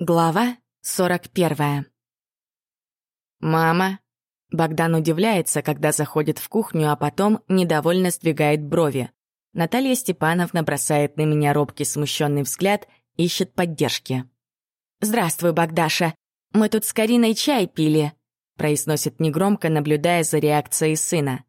Глава 41. «Мама?» Богдан удивляется, когда заходит в кухню, а потом недовольно сдвигает брови. Наталья Степановна бросает на меня робкий смущенный взгляд, ищет поддержки. «Здравствуй, Богдаша. Мы тут с Кариной чай пили», произносит негромко, наблюдая за реакцией сына.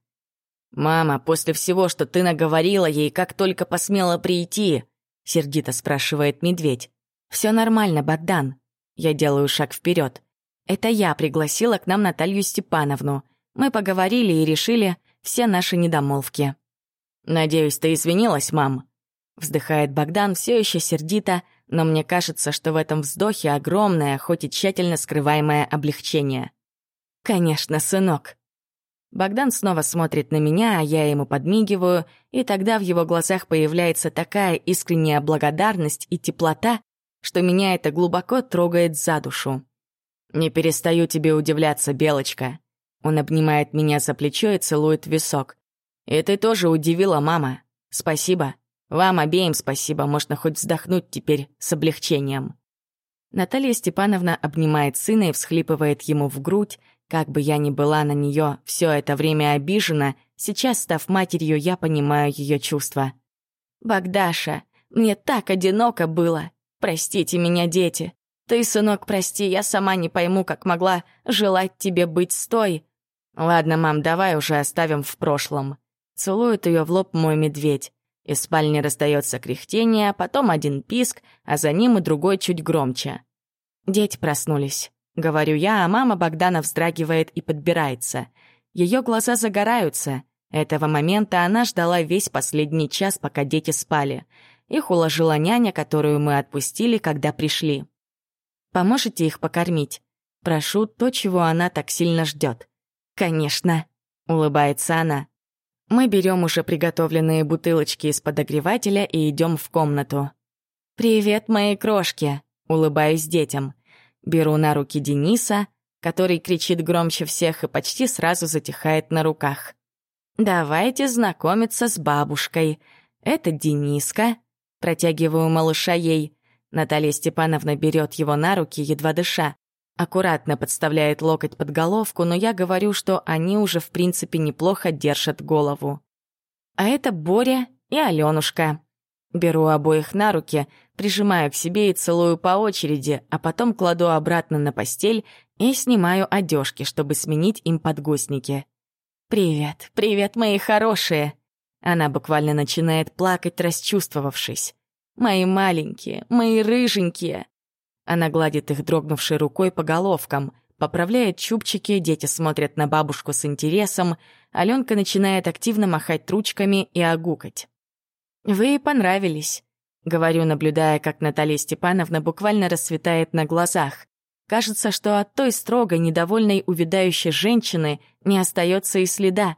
«Мама, после всего, что ты наговорила ей, как только посмела прийти?» сердито спрашивает медведь. Все нормально, Богдан. Я делаю шаг вперед. Это я пригласила к нам Наталью Степановну. Мы поговорили и решили все наши недомолвки. «Надеюсь, ты извинилась, мам?» Вздыхает Богдан все еще сердито, но мне кажется, что в этом вздохе огромное, хоть и тщательно скрываемое облегчение. «Конечно, сынок». Богдан снова смотрит на меня, а я ему подмигиваю, и тогда в его глазах появляется такая искренняя благодарность и теплота, что меня это глубоко трогает за душу. «Не перестаю тебе удивляться, Белочка». Он обнимает меня за плечо и целует висок. «И ты тоже удивила, мама. Спасибо. Вам обеим спасибо, можно хоть вздохнуть теперь с облегчением». Наталья Степановна обнимает сына и всхлипывает ему в грудь. Как бы я ни была на нее все это время обижена, сейчас, став матерью, я понимаю ее чувства. «Богдаша, мне так одиноко было. Простите меня, дети. Ты, сынок, прости, я сама не пойму, как могла желать тебе быть с той. Ладно, мам, давай уже оставим в прошлом. Целует ее в лоб мой медведь. Из спальни раздается кряхтение, потом один писк, а за ним и другой чуть громче. Дети проснулись. Говорю я, а мама Богдана вздрагивает и подбирается. Ее глаза загораются. Этого момента она ждала весь последний час, пока дети спали. Их уложила няня, которую мы отпустили, когда пришли. Поможете их покормить? Прошу то, чего она так сильно ждет. Конечно, улыбается она. Мы берем уже приготовленные бутылочки из подогревателя и идем в комнату. «Привет, мои крошки!» — улыбаюсь детям. Беру на руки Дениса, который кричит громче всех и почти сразу затихает на руках. «Давайте знакомиться с бабушкой. Это Дениска, Протягиваю малыша ей. Наталья Степановна берет его на руки, едва дыша. Аккуратно подставляет локоть под головку, но я говорю, что они уже в принципе неплохо держат голову. А это Боря и Алёнушка. Беру обоих на руки, прижимаю к себе и целую по очереди, а потом кладу обратно на постель и снимаю одежки, чтобы сменить им подгузники. «Привет, привет, мои хорошие!» Она буквально начинает плакать, расчувствовавшись. «Мои маленькие, мои рыженькие!» Она гладит их дрогнувшей рукой по головкам, поправляет чубчики, дети смотрят на бабушку с интересом, Аленка начинает активно махать ручками и огукать. «Вы ей понравились», — говорю, наблюдая, как Наталья Степановна буквально расцветает на глазах. Кажется, что от той строгой, недовольной, увядающей женщины не остается и следа.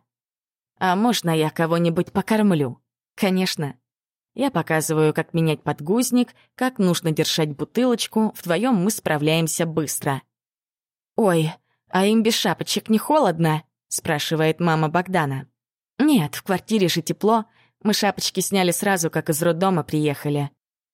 «А можно я кого-нибудь покормлю?» «Конечно». Я показываю, как менять подгузник, как нужно держать бутылочку, вдвоем мы справляемся быстро. «Ой, а им без шапочек не холодно?» — спрашивает мама Богдана. «Нет, в квартире же тепло. Мы шапочки сняли сразу, как из роддома приехали».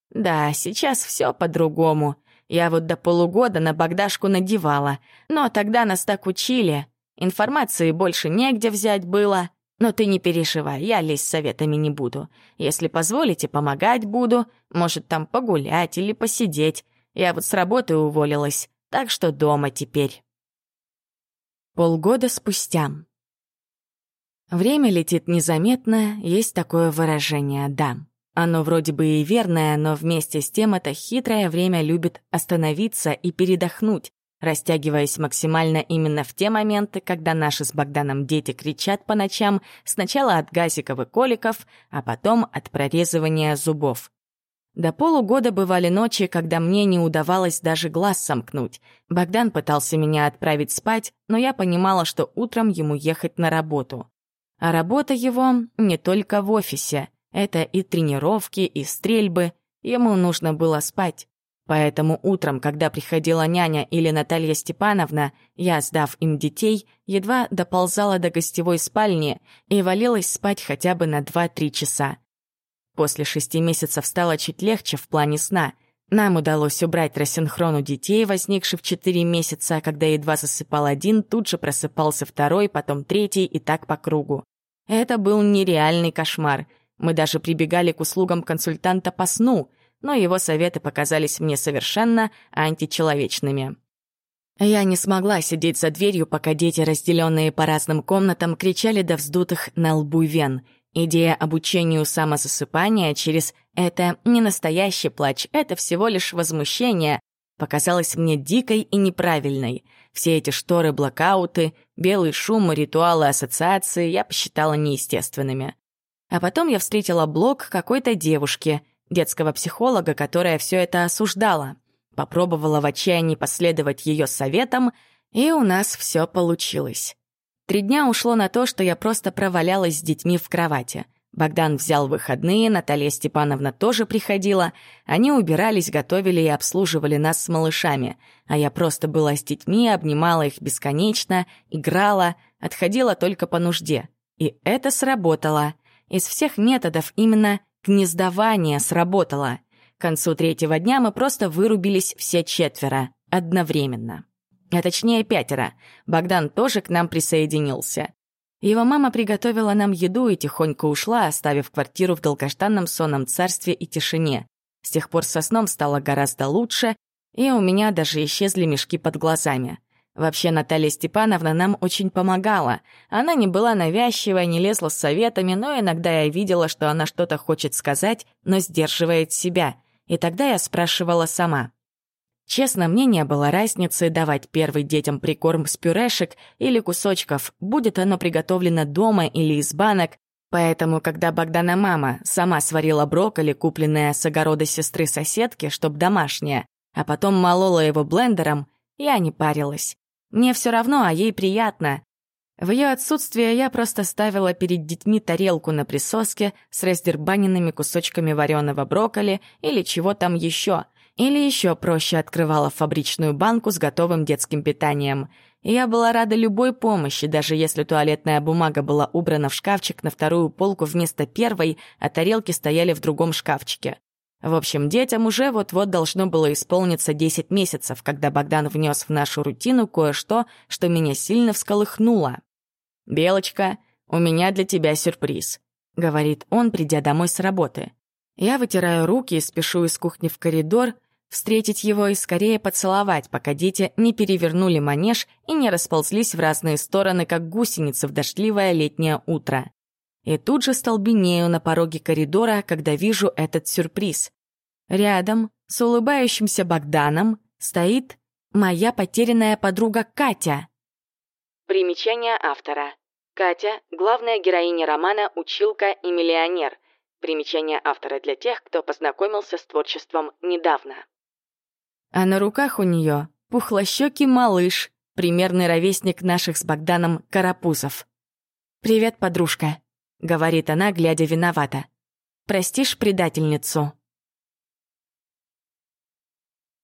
«Да, сейчас все по-другому. Я вот до полугода на Богдашку надевала, но тогда нас так учили. Информации больше негде взять было. Но ты не переживай, я лезть советами не буду. Если позволите, помогать буду. Может, там погулять или посидеть. Я вот с работы уволилась, так что дома теперь. Полгода спустя. Время летит незаметно, есть такое выражение «да». Оно вроде бы и верное, но вместе с тем это хитрое время любит остановиться и передохнуть, растягиваясь максимально именно в те моменты, когда наши с Богданом дети кричат по ночам сначала от газиков и коликов, а потом от прорезывания зубов. До полугода бывали ночи, когда мне не удавалось даже глаз сомкнуть. Богдан пытался меня отправить спать, но я понимала, что утром ему ехать на работу. А работа его не только в офисе. Это и тренировки, и стрельбы. Ему нужно было спать. Поэтому утром, когда приходила няня или Наталья Степановна, я, сдав им детей, едва доползала до гостевой спальни и валилась спать хотя бы на 2-3 часа. После шести месяцев стало чуть легче в плане сна. Нам удалось убрать рассинхрон у детей, возникший в 4 месяца, когда едва засыпал один, тут же просыпался второй, потом третий и так по кругу. Это был нереальный кошмар. Мы даже прибегали к услугам консультанта по сну, но его советы показались мне совершенно античеловечными. Я не смогла сидеть за дверью, пока дети, разделенные по разным комнатам, кричали до вздутых на лбу вен. Идея обучению самозасыпания через «это не настоящий плач, это всего лишь возмущение» показалась мне дикой и неправильной. Все эти шторы-блокауты, белый шум ритуалы ассоциации я посчитала неестественными. А потом я встретила блог какой-то девушки, детского психолога, которая все это осуждала. Попробовала в отчаянии последовать ее советам, и у нас все получилось. Три дня ушло на то, что я просто провалялась с детьми в кровати. Богдан взял выходные, Наталья Степановна тоже приходила. Они убирались, готовили и обслуживали нас с малышами. А я просто была с детьми, обнимала их бесконечно, играла, отходила только по нужде. И это сработало. Из всех методов именно гнездование сработало. К концу третьего дня мы просто вырубились все четверо, одновременно. А точнее пятеро. Богдан тоже к нам присоединился. Его мама приготовила нам еду и тихонько ушла, оставив квартиру в долгожданном сонном царстве и тишине. С тех пор со сном стало гораздо лучше, и у меня даже исчезли мешки под глазами. Вообще Наталья Степановна нам очень помогала. Она не была навязчивой, не лезла с советами, но иногда я видела, что она что-то хочет сказать, но сдерживает себя. И тогда я спрашивала сама. Честно, мне не было разницы давать первый детям прикорм с пюрешек или кусочков, будет оно приготовлено дома или из банок, Поэтому, когда Богдана мама сама сварила брокколи, купленное с огорода сестры-соседки, чтоб домашнее, а потом молола его блендером, я не парилась. Мне все равно, а ей приятно. В ее отсутствие я просто ставила перед детьми тарелку на присоске с раздербаненными кусочками вареного брокколи или чего там еще, или еще проще открывала фабричную банку с готовым детским питанием. Я была рада любой помощи, даже если туалетная бумага была убрана в шкафчик на вторую полку вместо первой, а тарелки стояли в другом шкафчике. В общем, детям уже вот-вот должно было исполниться 10 месяцев, когда Богдан внес в нашу рутину кое-что, что меня сильно всколыхнуло. «Белочка, у меня для тебя сюрприз», — говорит он, придя домой с работы. Я вытираю руки и спешу из кухни в коридор, встретить его и скорее поцеловать, пока дети не перевернули манеж и не расползлись в разные стороны, как гусеницы в дождливое летнее утро. И тут же столбенею на пороге коридора, когда вижу этот сюрприз. Рядом с улыбающимся Богданом стоит моя потерянная подруга Катя. Примечание автора. Катя — главная героиня романа «Училка и миллионер». Примечание автора для тех, кто познакомился с творчеством недавно. А на руках у нее пухлощекий малыш, примерный ровесник наших с Богданом карапузов. «Привет, подружка», — говорит она, глядя виновата. «Простишь предательницу?»